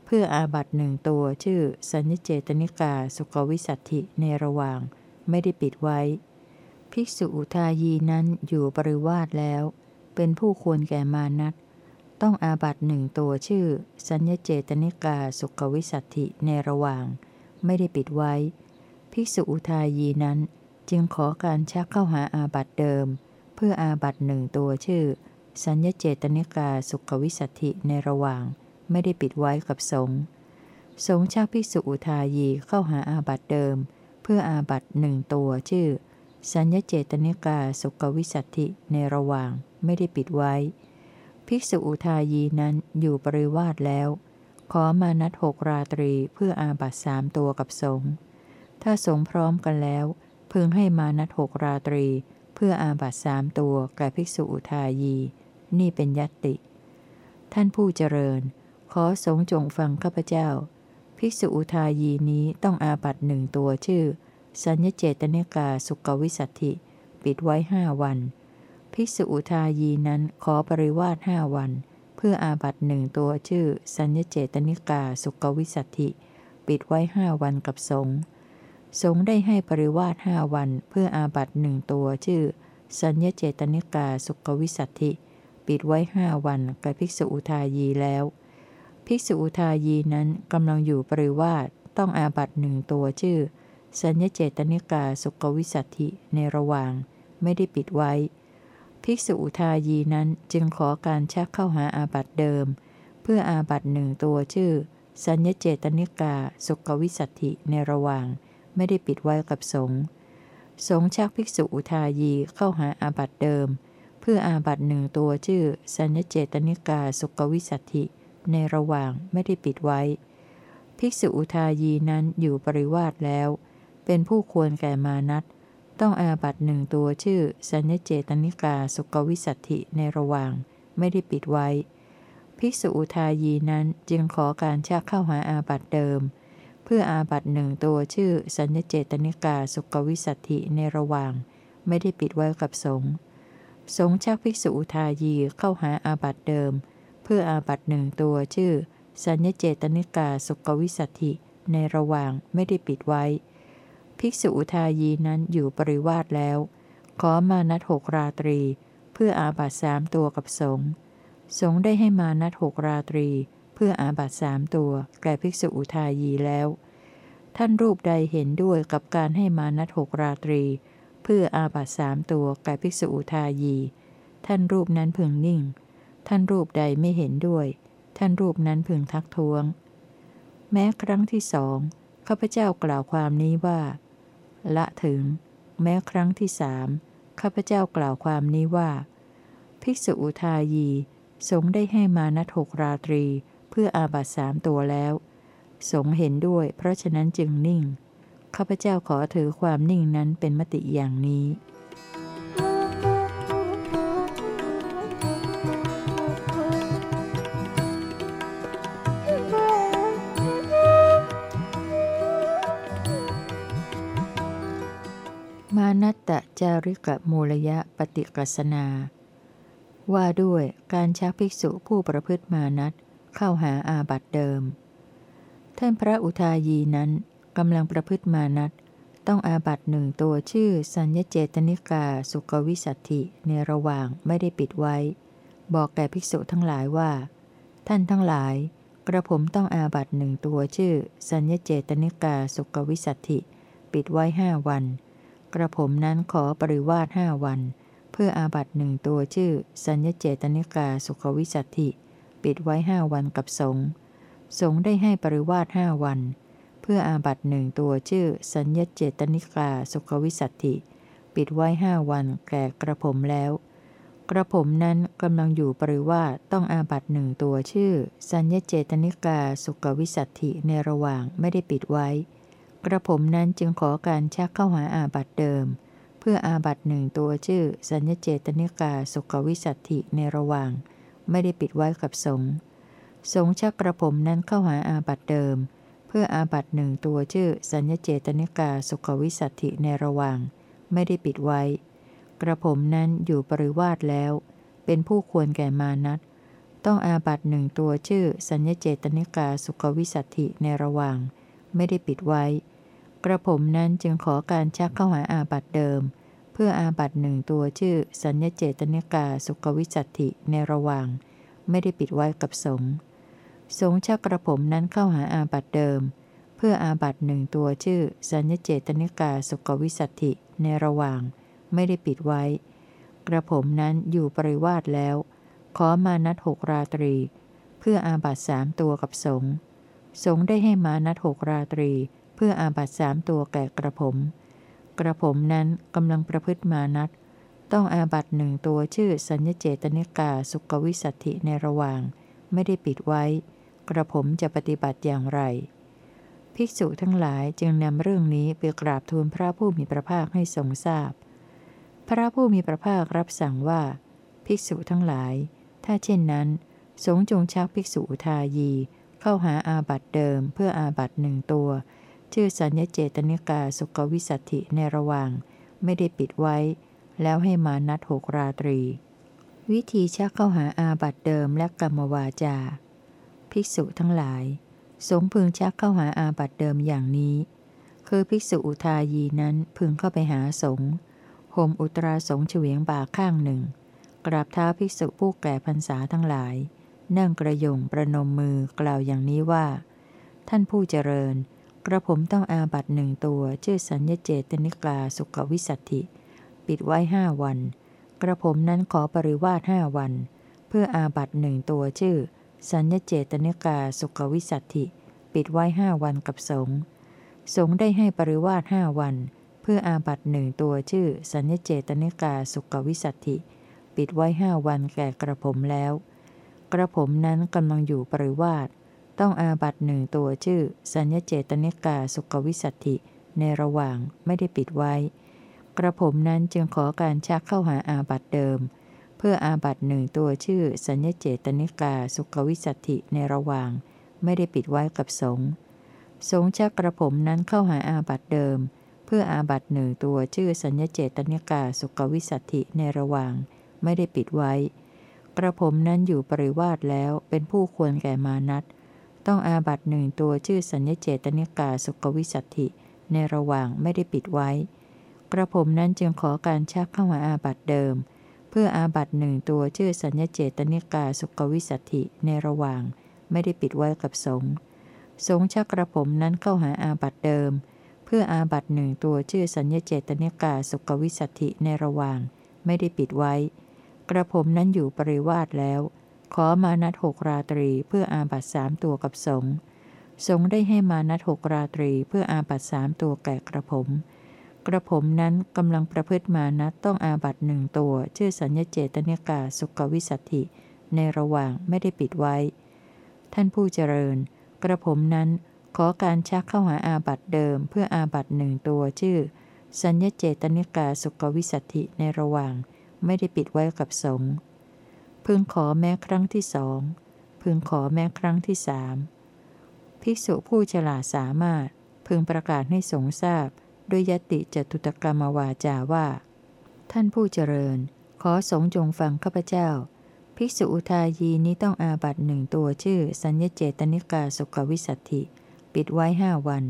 เพื่ออาบัตหนึ่งตัวชื่อ สัญญเจตนิกาสุขวิสัตถิ ในระหว่าง ไม่ได้ปิดไว้ ภิกษุอุทายีนั้นอยู่ปริวาสแล้ว เป็นผู้ควรแก่มานัตต้องอาบัตหนึ่งตัวชื่อ สัญญเจตนิกาสุขวิสัตถิในระหว่าง ไม่ได้ปิดไว้ ภิกษุอุทายีนั้นจึงขอการชักเข้าหาอาบัตเดิม เพื่ออาบัตหนึ่งตัวชื่อ สัญญเจตนิกาสุขวิสัตถิในระหว่าง ไม่ได้ปิดไว้กับสงฆ์สงฆ์ชักภิกษุอุทายีเข้าหาอาบัตเดิมเพื่ออาบัตหนึ่งตัวชื่อ สัญญเจตนิกาสุขวิสัตถิในระหว่างไม่ได้ปิดไว้ ภิกษุอุทายีนั้นอยู่ปริวาสแล้ว ขอมานัดหกราตรีเพื่ออาบัตสามตัวกับสงฆ์ถ้าสงฆ์พร้อมกันแล้ว พึงให้มานัดหกราตรี เพื่ออาบัตสามตัวแก่ภิกษุอุทายี นี่เป็นยัตติ ท่านผู้เจริญ ขอสงจงฟังข้าพเจ้า ภิกษุอุทายีนี้ต้องอาบัตหนึ่งตัวชื่อ สัญญเจตนิกาสุกวิสัตถิ ปิดไว้ห้าวัน ภิกษุอุทายีนั้นขอปริวาสห้าวัน เพื่ออาบัตหนึ่งตัวชื่อ สัญญเจตนิกาสุกวิสัตถิ ปิดไว้ห้าวันกับสงสงได้ให้ปริวาสห้าวันเพื่ออาบัตหนึ่งตัวชื่อ สัญญเจตนิกาสุกวิสัตถิ ปิดไว้ห้าวันกับภิกษุอุทายีแล้ว ภิกษุอุทายีนั้นกำลังอยู่ปริวาสต้องอาบัตหนึ่งตัวชื่อ สัญญเจตนิกาสุกวิสัตถิในระหว่าง ไม่ได้ปิดไว้ ภิกษุอุทายีนั้นจึงขอการชักเข้าหาอาบัตเดิม เพื่ออาบัตหนึ่งตัวชื่อ สัญญเจตนิกาสุกวิสัตถิในระหว่าง ไม่ได้ปิดไว้กับสงฆ์สงฆ์ชักภิกษุอุทายีเข้าหาอาบัตเดิม เพื่ออาบัตหนึ่งตัวชื่อ สัญญเจตนิกาสุกวิสัตถิ ในระหว่างไม่ได้ปิดไว้ ภิกษุอุทายีนั้นอยู่ปริวาสแล้ว เป็นผู้ควรแก่มานัตต้องอาบัตหนึ่งตัวชื่อ สัญญเจตนิกาสุกวิสัตถิในระหว่างไม่ได้ปิดไว้ ภิกษุอุทายีนั้นจึงขอการชักเข้าหาอาบัตเดิม เพื่ออาบัตหนึ่งตัวชื่อ สัญญเจตนิกาสุกวิสัตถิในระหว่าง ไม่ได้ปิดไว้กับสงฆ์สงฆ์ชักภิกษุอุทายีเข้าหาอาบัตเดิมเพื่ออาบัตหนึ่งตัวชื่อ สัญญเจตนิกาสุกวิสัตถิในระหว่างไม่ได้ปิดไว้ ภิกษุอุทายีนั้นอยู่ปริวาสแล้ว ขอมานัดหกราตรี เพื่ออาบัตสามตัวกับสงฆ์สงฆ์ได้ให้มานัดหกราตรี เพื่ออาบัตสามตัว แก่ภิกษุอุทายีแล้ว ท่านรูปใดเห็นด้วยกับการให้มานัดหกราตรี เพื่ออาบัตสามตัวแก่ภิกษุอุทายี ท่านรูปนั้นพึงนิ่ง ท่านรูปใดไม่เห็นด้วย ท่านรูปนั้นพึงทักท้วง แม้ครั้งที่สองข้าพเจ้ากล่าวความนี้ว่า ละถึง แม้ครั้งที่สามข้าพเจ้ากล่าวความนี้ว่า ภิกษุอุทายีสงได้ให้มานัดหกราตรี เพื่ออาบัตสามตัวแล้ว สงเห็นด้วย เพราะฉะนั้นจึงนิ่งข้าพเจ้าขอถือความนิ่งนั้นเป็นมติอย่างนี้ มานัตตจาริกะมูลยะปฏิกสนา ว่าด้วยการชักภิกษุผู้ประพฤติมานัตเข้าหาอาบัตเดิม ท่านพระอุทายีนั้นกำลังประพฤติมานัดต้องอาบัตหนึ่งตัวชื่อสัญญเจตนิกาสุกวิสัตถิในระหว่างไม่ได้ปิดไว้ บอกแก่ภิกษุทั้งหลายว่า ท่านทั้งหลาย กระผมต้องอาบัตหนึ่งตัวชื่อ สัญญเจตนิกาสุกวิสัตถิ ปิดไว้ห้าวัน กระผมนั้นขอปริวาสห้าวัน เพื่ออาบัตหนึ่งตัวชื่อ สัญญเจตนิกาสุขวิสัตถิ ปิดไว้ห้าวันกับสงสงได้ให้ปริวาสห้าวัน เพื่ออาบัตหนึ่งตัวชื่อ สัญญเจตนิกาสุขวิสัตถิ ปิดไว้ห้าวันแก่กระผมแล้ว กระผมนั้นกำลังอยู่ปริวาสต้องอาบัตหนึ่งตัวชื่อ สัญญเจตนิกาสุขวิสัตถิในระหว่างไม่ได้ปิดไว้ กระผมนั้นจึงขอการชักเข้าหาอาบัตเดิม เพื่ออาบัตหนึ่งตัวชื่อ สัญญเจตนิกาสุขวิสัตถิในระหว่าง ไม่ได้ปิดไว้กับสงฆ์สงฆ์ชักกระผมนั้นเข้าหาอาบัตเดิม เพื่ออาบัตหนึ่งตัวชื่อ สัญญเจตนิกาสุขวิสัตถิในระหว่าง ไม่ได้ปิดไว้ กระผมนั้นอยู่ปริวาสแล้ว เป็นผู้ควรแก่มานัตต้องอาบัตหนึ่งตัวชื่อ สัญญเจตนิกาสุขวิสัตถิในระหว่าง ไม่ได้ปิดไว้ กระผมนั้นจึงขอการชักเข้าหาอาบัตเดิม เพื่ออาบัตหนึ่งตัวชื่อ สัญญเจตนิกาสุขวิสัตถิในระหว่าง ไม่ได้ปิดไว้กับสงฆ์สงฆ์ชักกระผมนั้นเข้าหาอาบัตเดิม เพื่ออาบัตหนึ่งตัวชื่อ สัญญเจตนิกาสุขวิสัตถิในระหว่าง ไม่ได้ปิดไว้ กระผมนั้นอยู่ปริวาสแล้ว ขอมานัดหกราตรี เพื่ออาบัตสามตัวกับสงฆ์ สงได้ให้มานัดหกราตรี เพื่ออาบัตสามตัวแก่กระผม กระผมนั้นกำลังประพฤติมานัดต้องอาบัตหนึ่งตัวชื่อสัญญเจตนิกาสุขวิสัตถิในระหว่าง ไม่ได้ปิดไว้ กระผมจะปฏิบัติอย่างไร ภิกษุทั้งหลายจึงนำเรื่องนี้ไปกราบทูลพระผู้มีพระภาคให้ทรงทราบพพระผู้มีพระภาครับสั่งว่า ภิกษุทั้งหลาย ถ้าเช่นนั้น สงจงชักภิกษุทายี เข้าหาอาบัตเดิมเพื่ออาบัตหนึ่งตัว ชื่อสัญญเจตนิกาสุกวิสัตถิในระหว่าง ไม่ได้ปิดไว้ แล้วให้มานัดหกราตรี วิธีชักเข้าหาอาบัตเดิมและกรรมวาจา ภิกษุทั้งหลาย สงพึงชักเข้าหาอาบัตเดิมอย่างนี้ คือภิกษุอุทายีนั้นพึงเข้าไปหาสงฆ์ห่มอุตราสงเฉวียงบ่าข้างหนึ่ง กราบเท้าภิกษุผู้แก่พรรษาทั้งหลาย นั่งกระยงประนมมือกล่าวอย่างนี้ว่า ท่านผู้เจริญ กระผมต้องอาบัตหนึ่งตัวชื่อสัญญเจตนิกาสุขวิสัตถิ ปิดไว้ห้าวัน กระผมนั้นขอปริวาสห้าวัน เพื่ออาบัตหนึ่งตัวชื่อ สัญญเจตนิกาสุขวิสัตถิ ปิดไว้ห้าวันกับสงฆ์สงฆ์ได้ให้ปริวาสห้าวัน เพื่ออาบัตหนึ่งตัวชื่อ สัญญเจตนิกาสุกวิสัตถิ ปิดไว้ห้าวันแก่กระผมแล้ว กระผมนั้นกำลังอยู่ปริวาสต้องอาบัตหนึ่งตัวชื่อ สัญญเจตนิกาสุกวิสัตถิในระหว่างไม่ได้ปิดไว้ กระผมนั้นจึงขอการชักเข้าหาอาบัตเดิม เพื่ออาบัตหนึ่งตัวชื่อ สัญญเจตนิกาสุกวิสัตถิในระหว่าง ไม่ได้ปิดไว้กับสงฆ์สงฆ์ชักกระผมนั้นเข้าหาอาบัติเดิม เพื่ออาบัติหนึ่งตัวชื่อสัญเจตนิกาสุกกวิสัฏฐิในระหว่าง ไม่ได้ปิดไว้ กระผมนั้นอยู่ปริวาสแล้วเป็นผู้ควรแก่มานัตต้องอาบัติหนึ่งตัวชื่อสัญเจตนิกาสุกกวิสัฏฐิ ในระหว่างไม่ได้ปิดไว้ กระผมนั้นจึงขอการชักเข้ามาอาบัติเดิม เพื่ออาบัติหนึ่งตัวชื่อสัญเจตนิกาสุกกวิสัฏฐิ ในระหว่างไม่ได้ปิดไว้กับสงฆ์สงฆ์ชักกระผมนั้นเข้าหาอาบัตเดิม เพื่ออาบัตหนึ่งตัวชื่อสัญญเจตนิกาสุกวิสัตถิในระหว่างไม่ได้ปิดไว้ กระผมนั้นอยู่ปริวาสแล้ว ขอมานัดหกราตรีเพื่ออาบัตสามตัวกับสงสงได้ให้มานัดหกราตรีเพื่ออาบัตสามตัวแก่กระผม กระผมนั้นกำลังประพฤติมานัดต้องอาบัตหนึ่งตัวชื่อสัญญเจตนิกาสุกวิสัตถิ ในระหว่างไม่ได้ปิดไว้ ท่านผู้เจริญ กระผมนั้นขอการชักเข้าหาอาบัตเดิมเพื่ออาบัตหนึ่งตัวชื่อ สัญญเจตนิกาสุกวิสัตถิในระหว่าง ไม่ได้ปิดไว้กับสงฆ์พึงขอแม้ครั้งที่สองพึงขอแม้ครั้งที่สามภิกษุผู้ฉลาดสามารถ พึงประกาศให้สงทราบ ด้วยยติจตุตกรรมวาจาว่า ท่านผู้เจริญ ขอสงจงฟังข้าพเจ้า ภิกษุอุทายีนี้ต้องอาบัตหนึ่งตัวชื่อ สัญญเจตนิกาสุกวิสัตถิ ปิดไว้ห้าวัน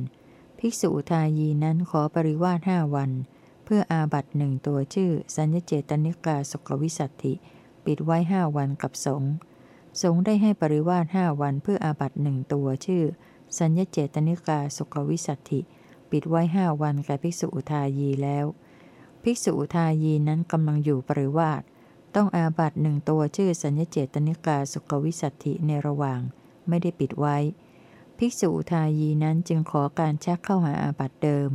ภิกษุทายีนั้นขอปริวาสห้าวัน เพื่ออาบัตหนึ่งตัวชื่อ สัญญเจตนิกาสกวิสัตถิ ปิดไว้ห้าวันกับสงสงได้ให้ปริวาสห้าวันเพื่ออาบัตหนึ่งตัวชื่อ สัญญเจตนิกาสกวิสัตถิ ปิดไว้ห้าวันแก่ภิกษุทายีแล้ว ภิกษุทายีนั้นกำลังอยู่ปริวาสต้องอาบัตหนึ่งตัวชื่อ สัญญเจตนิกาสุกวิสัตถิในระหว่าง ไม่ได้ปิดไว้ ภิกษุทายีนั้นจึงขอการชักเข้าหาอาบัตเดิม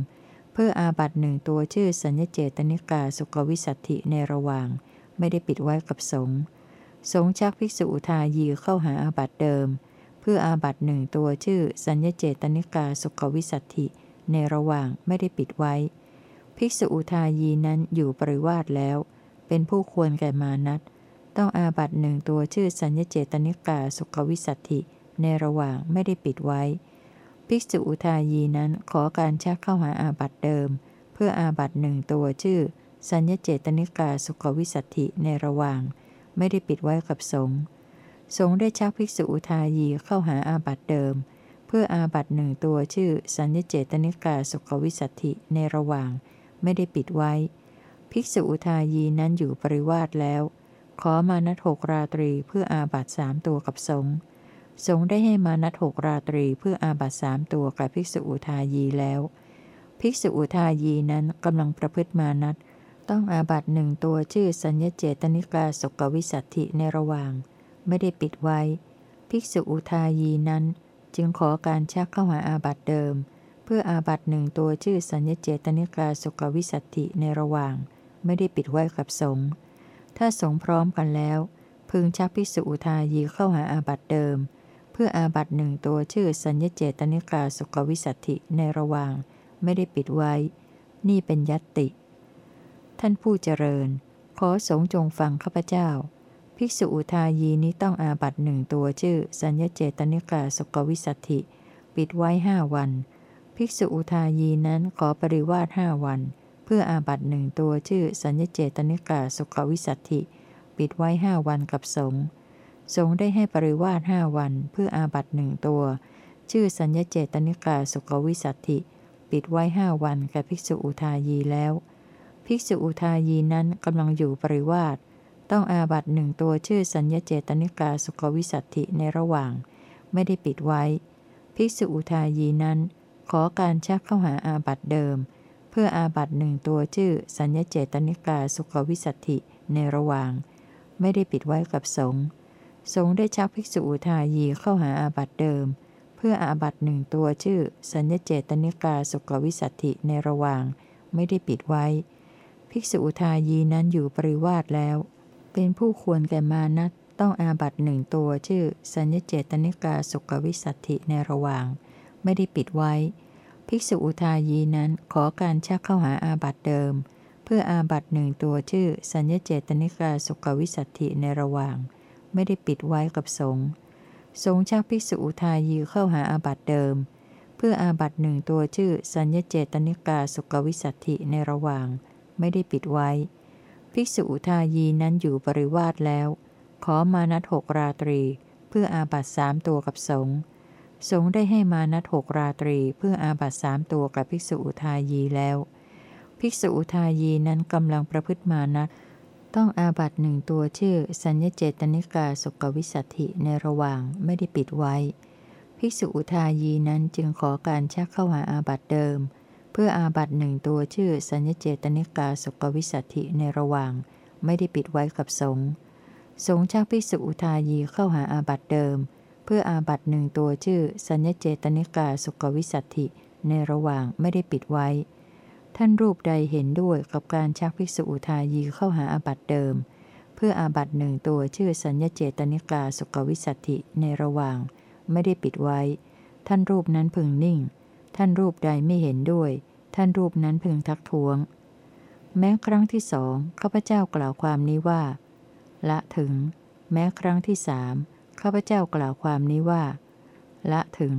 เพื่ออาบัตหนึ่งตัวชื่อสัญญเจตนิกาสุกวิสัตถิในระหว่าง ไม่ได้ปิดไว้กับสงฆ์สงฆ์ชักภิกษุทายีเข้าหาอาบัตเดิม เพื่ออาบัตหนึ่งตัวชื่อ สัญญเจตนิกาสุกวิสัตถิในระหว่างไม่ได้ปิดไว้ ภิกษุทายีนั้นอยู่ปริวาสแล้ว เป็นผู้ควรแก่มานัตต้องอาบัตหนึ่งตัวชื่อสัญญเจตนิกาสุกวิสัตถิในระหว่างไม่ได้ปิดไว้ ภิกษุอุทายีนั้นขอการชักเข้าหาอาบัตเดิม เพื่ออาบัตหนึ่งตัวชื่อ สัญญเจตนิกาสุขวิสัตถิในระหว่าง ไม่ได้ปิดไว้กับสงฆ์สงฆ์ได้ชักภิกษุอุทายีเข้าหาอาบัติเดิม เพื่ออาบัติหนึ่งตัวชื่อ สัญญเจตนิกาสุขวิสัตถิในระหว่าง ไม่ได้ปิดไว้ ภิกษุอุทายีนั้นอยู่ปริวาสแล้ว ขอมานัดหกราตรีเพื่ออาบัติสามตัวกับสงฆ์ สงได้ให้มานัดหกราตรีเพื่ออาบัตสามตัวกับภิกษุอุทายีแล้ว ภิกษุอุทายีนั้นกำลังประพฤติมานัดต้องอาบัติหนึ่งตัวชื่อสัญเจตนิกาสุกกวิสัฏฐิในระหว่าง ไม่ได้ปิดไว้ ภิกษุอุทายีนั้น จึงขอการชักเข้าหาอาบัติเดิม เพื่ออาบัติหนึ่งตัวชื่อสัญเจตนิกาสุกกวิสัฏฐิในระหว่าง ไม่ได้ปิดไว้กับสงฆ์ถ้าสงฆ์พร้อมกันแล้ว พึงชักภิกษุอุทายีเข้าหาอาบัติเดิม เพื่ออาบัติหนึ่งตัวชื่อสัญเจตนิกาสุกกวิสัฏฐิในระหว่าง ไม่ได้ปิดไว้ นี่เป็นยัตติ ท่านผู้เจริญ ขอสงจงฟังข้าพเจ้า ภิกษุอุทายีนี้ต้องอาบัตหนึ่งตัวชื่อ สัญญเจตนิกาสกวิสัตถิปิดไว้ห้าวัน ภิกษุอุทายีนั้นขอปริวาสห้าวัน เพื่ออาบัตหนึ่งตัวชื่อ สัญญเจตนิกาสกวิสัตถิปิดไว้ห้าวันกับสงฆ์ สงได้ให้ปริวาสห้าวันเพื่ออาบัตหนึ่งตัว ชื่อสัญญเจตนิกาสุกวิสัตถิ ปิดไว้ห้าวันกับภิกษุอุทายีแล้ว ภิกษุอุทายีนั้นกำลังอยู่ปริวาสต้องอาบัตหนึ่งตัวชื่อสัญญเจตนิกาสุขวิสัตถิในระหว่าง ไม่ได้ปิดไว้ ภิกษุอุทายีนั้น ขอการชักเข้าหาอาบัตเดิม เพื่ออาบัตหนึ่งตัวชื่อสัญญเจตนิกาสุขวิสัตถิในระหว่าง ไม่ได้ปิดไว้กับสงฆ์ สงฆ์ได้ชักภิกษุอุทายีเข้าหาอาบัตเดิม เพื่ออาบัตหนึ่งตัวชื่อ สัญญเจตนิกาสุขวิสัตถิในระหว่าง ไม่ได้ปิดไว้ ภิกษุอุทายีนั้นอยู่ปริวาสแล้ว เป็นผู้ควรแก่มานัตต้องอาบัตหนึ่งตัวชื่อ สัญญเจตนิกาสุกวิสัตถิในระหว่าง ไม่ได้ปิดไว้ ภิกษุอุทายีนั้นขอการชักเข้าหาอาบัตเดิม เพื่ออาบัตหนึ่งตัวชื่อ สัญญเจตนิกาสุกวิสัตถิในระหว่าง ไม่ได้ปิดไว้กับสงฆ์สงฆ์ชักภิกษุอุทายีเข้าหาอาบัติเดิม เพื่ออาบัติหนึ่งตัวชื่อ สัญญเจตนิกาสุกวิสัตถิในระหว่าง ไม่ได้ปิดไว้ ภิกษุอุทายีนั้นอยู่ปริวาสแล้ว ขอมานัดหกราตรี เพื่ออาบัติสามตัวกับสงฆ์สงฆ์ได้ให้มานัดหกราตรี เพื่ออาบัตสามตัวกับภิกษุอุทายีแล้ว ภิกษุอุทายีนั้นกำลังประพฤติมานัด ต้องอาบัตหนึ่งตัวชื่อ สัญญเจตนิกาสุกวิสัตถิในระหว่างไม่ได้ปิดไว้ ภิกษุอุทายีนั้นจึงขอการชักเข้าหาอาบัตเดิม เพื่ออาบัตหนึ่งตัวชื่อ สัญญเจตนิกาสุกวิสัตถิในระหว่าง ไม่ได้ปิดไว้กับสงฆ์สงฆ์ชักภิกษุอุทายีเข้าหาอาบัตเดิม เพื่ออาบัตหนึ่งตัวชื่อ สัญญเจตนิกาสุกวิสัตถิในระหว่างไม่ได้ปิดไว้ ท่านรูปใดเห็นด้วยกับการชักภิกษุอุทายีเข้าหาอาบัตเดิม เพื่ออาบัตหนึ่งตัวชื่อสัญญเจตนิกาสุกวิสัตถิในระหว่าง ไม่ได้ปิดไว้ ท่านรูปนั้นพึงนิ่ง ท่านรูปใดไม่เห็นด้วย ท่านรูปนั้นพึงทักท้วง แม้ครั้งที่สองข้าพเจ้ากล่าวความนี้ว่า ละถึง แม้ครั้งที่สามข้าพเจ้ากล่าวความนี้ว่า ละถึง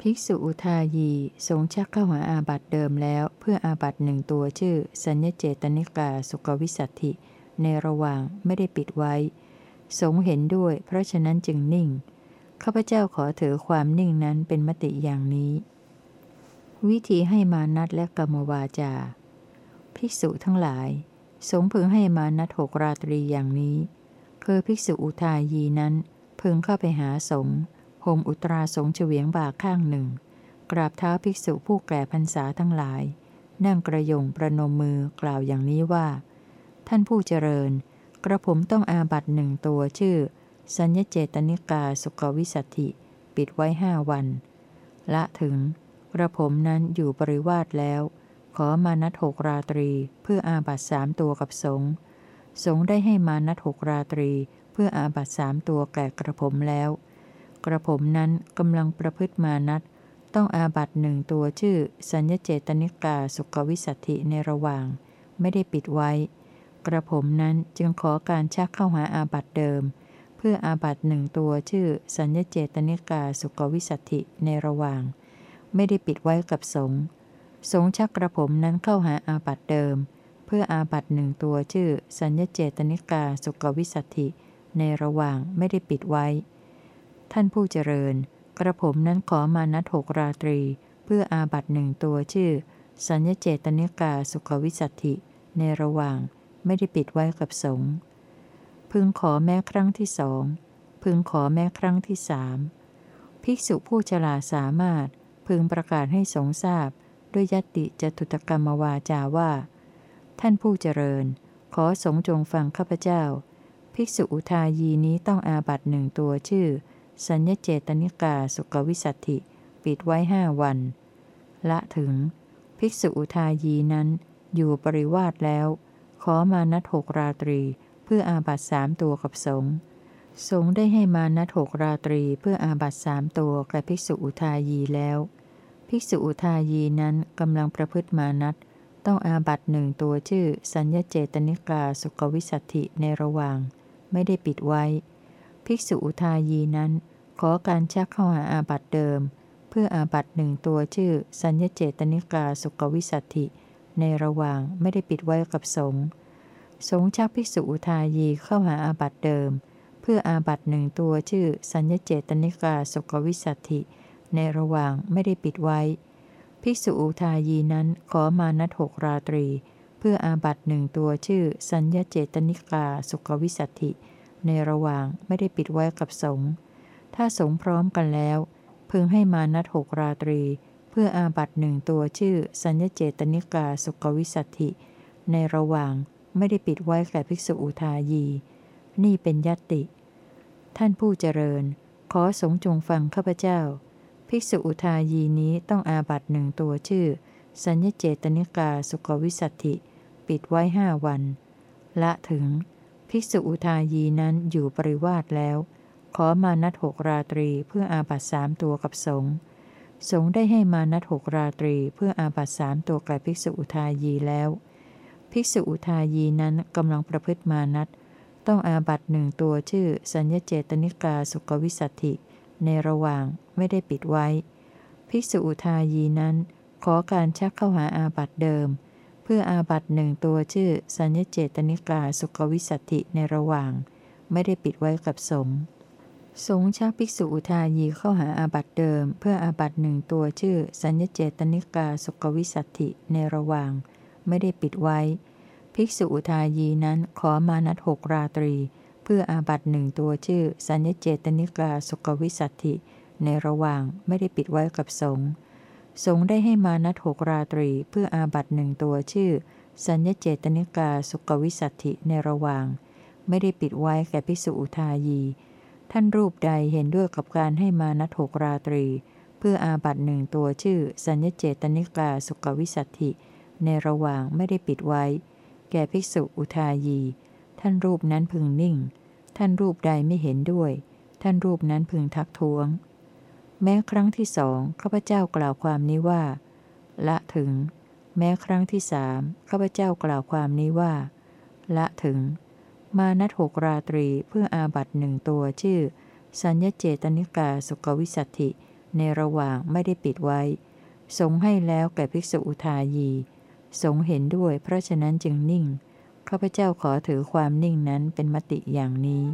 ภิกษุอุทายีทรงชักเข้าหาอาบัตเดิมแล้ว เพื่ออาบัตหนึ่งตัวชื่อ สัญญเจตนิกาสุกวิสัตถิ ในระหว่างไม่ได้ปิดไว้ สงเห็นด้วย เพราะฉะนั้นจึงนิ่ง ข้าพเจ้าขอถือความนิ่งนั้นเป็นมติอย่างนี้ วิธีให้มานัดและกรรมวาจา ภิกษุทั้งหลาย สงพึงให้มานัดหกราตรีอย่างนี้ คือภิกษุอุทายีนั้นพึงเข้าไปหาสง ห่มอุตราสงเฉวียงบ่าข้างหนึ่ง กราบเท้าภิกษุผู้แก่พรรษาทั้งหลาย นั่งกระยงประนมมือกล่าวอย่างนี้ว่า ท่านผู้เจริญ กระผมต้องอาบัตหนึ่งตัวชื่อ สัญญเจตนิกาสุกวิสัตถิปิดไว้ห้าวัน ละถึง กระผมนั้นอยู่ปริวาสแล้ว ขอมานัดหกราตรีเพื่ออาบัตสามตัวกับสงสงได้ให้มานัดหกราตรี เพื่ออาบัตสามตัวแก่กระผมแล้ว กระผมนั้นกำลังประพฤติมานัดต้องอาบัตหนึ่งตัวชื่อ สัญญเจตนิกาสุขวิสัตถิในระหว่าง ไม่ได้ปิดไว้ กระผมนั้นจึงขอการชักเข้าหาอาบัตเดิม เพื่ออาบัตหนึ่งตัวชื่อ สัญญเจตนิกาสุขวิสัตถิในระหว่าง ไม่ได้ปิดไว้กับสงสงชักกระผมนั้นเข้าหาอาบัตเดิม เพื่ออาบัตหนึ่งตัวชื่อ สัญญเจตนิกาสุกวิสัตถิในระหว่างไม่ได้ปิดไว้ ท่านผู้เจริญ กระผมนั้นขอมานัดหกราตรี เพื่ออาบัตหนึ่งตัวชื่อ สัญญเจตนิกาสุขวิสัตถิ ในระหว่างไม่ได้ปิดไว้กับสงฆ์พึงขอแม้ครั้งที่สอง พึงขอแม้ครั้งที่สามภิกษุผู้ฉลาดสามารถ พึงประกาศให้สงทราบ ด้วยยติจตุตกรรมวาจาว่า ท่านผู้เจริญ ขอสงจงฟังข้าพเจ้า ภิกษุอุทายีนี้ต้องอาบัตหนึ่งตัวชื่อ สัญญเจตนิกาสุกวิสัตถิ ปิดไว้ห้าวัน ละถึง ภิกษุอุทายีนั้นอยู่ปริวาสแล้ว ขอมานัดหกราตรีเพื่ออาบัตสามตัวกับสงฆ์สงฆ์ได้ให้มานัดหกราตรีเพื่ออาบัตสามตัวแก่ภิกษุอุทายีแล้ว ภิกษุอุทายีนั้นกำลังประพฤติมานัดต้องอาบัตหนึ่งตัวชื่อ สัญญเจตนิกาสุกวิสัตถิในระหว่าง ไม่ได้ปิดไว้ ภิกษุอุทายีนั้น ขอการชักเข้าหาอาบัตเดิม เพื่ออาบัตหนึ่งตัวชื่อ สัญญเจตนิกาสุกวิสัตถิ ในระหว่างไม่ได้ปิดไว้กับสงฆ์สงฆ์ชักภิกษุอุทายีเข้าหาอาบัตเดิม เพื่ออาบัตหนึ่งตัวชื่อ สัญญเจตนิกาสุกวิสัตถิ ในระหว่างไม่ได้ปิดไว้ ภิกษุอุทายีนั้นขอมานัดหกราตรี เพื่ออาบัตหนึ่งตัวชื่อ สัญญเจตนิกาสุกวิสัตถิ ในระหว่างไม่ได้ปิดไว้กับสงฆ์ถ้าสงฆ์พร้อมกันแล้ว พึงให้มานัดหกราตรี เพื่ออาบัตหนึ่งตัวชื่อ สัญญเจตนิกาสุกวิสัตถิ ในระหว่างไม่ได้ปิดไว้แก่ภิกษุอุทายี นี่เป็นยติ ท่านผู้เจริญ ขอสงจงฟังข้าพเจ้า ภิกษุอุทายีนี้ต้องอาบัตหนึ่งตัวชื่อ สัญญเจตนิกาสุกวิสัตถิ ปิดไว้ห้าวัน ละถึง ภิกษุอุทายีนั้นอยู่ปริวาสแล้ว ขอมานัดหกราตรีเพื่ออาบัตสามตัวกับสงฆ์สงฆ์ได้ให้มานัดหกราตรีเพื่ออาบัตสามตัวแก่ภิกษุอุทายีแล้ว ภิกษุอุทายีนั้นกำลังประพฤติมานัดต้องอาบัตหนึ่งตัวชื่อ สัญญเจตนิกาสุกวิสัตถิ ในระหว่างไม่ได้ปิดไว้ ภิกษุอุทายีนั้น ขอการชักเข้าหาอาบัตเดิม เพื่ออาบัตหนึ่งตัวชื่อ สัญญเจตนิกาสุกวิสัตถิในระหว่าง ไม่ได้ปิดไว้กับสงฆ์สงฆ์ชักภิกษุอุทายีเข้าหาอาบัตเดิม เพื่ออาบัตหนึ่งตัวชื่อ สัญญเจตนิกาสุกวิสัตถิในระหว่าง ไม่ได้ปิดไว้ ภิกษุอุทายีนั้นขอมานัดหกราตรี เพื่ออาบัตหนึ่งตัวชื่อ สัญญเจตนิกาสุกวิสัตถิในระหว่างไม่ได้ปิดไว้กับสงฆ์ สงได้ให้มานัดหกราตรีเพื่ออาบัตหนึ่งตัวชื่อ สัญญเจตนิกาสุกวิสัตถิในระหว่าง ไม่ได้ปิดไว้แก่ภิกษุอุทายี ท่านรูปใดเห็นด้วยกับการให้มานัดหกราตรี เพื่ออาบัตหนึ่งตัวชื่อ สัญญเจตนิกาสุกวิสัตถิในระหว่างไม่ได้ปิดไว้ แก่ภิกษุอุทายี ท่านรูปนั้นพึงนิ่ง ท่านรูปใดไม่เห็นด้วย ท่านรูปนั้นพึงทักท้วง แม้ครั้งที่สองข้าพเจ้ากล่าวความนี้ว่า ละถึง แม้ครั้งที่สามข้าพเจ้ากล่าวความนี้ว่า ละถึง มานัดหกราตรีเพื่ออาบัตหนึ่งตัวชื่อ สัญญเจตนิกาสุกวิสัตถิ ในระหว่างไม่ได้ปิดไว้ สงให้แล้วแก่ภิกษุอุทายี สงเห็นด้วยเพราะฉะนั้นจึงนิ่งข้าพเจ้าขอถือความนิ่งนั้นเป็นมติอย่างนี้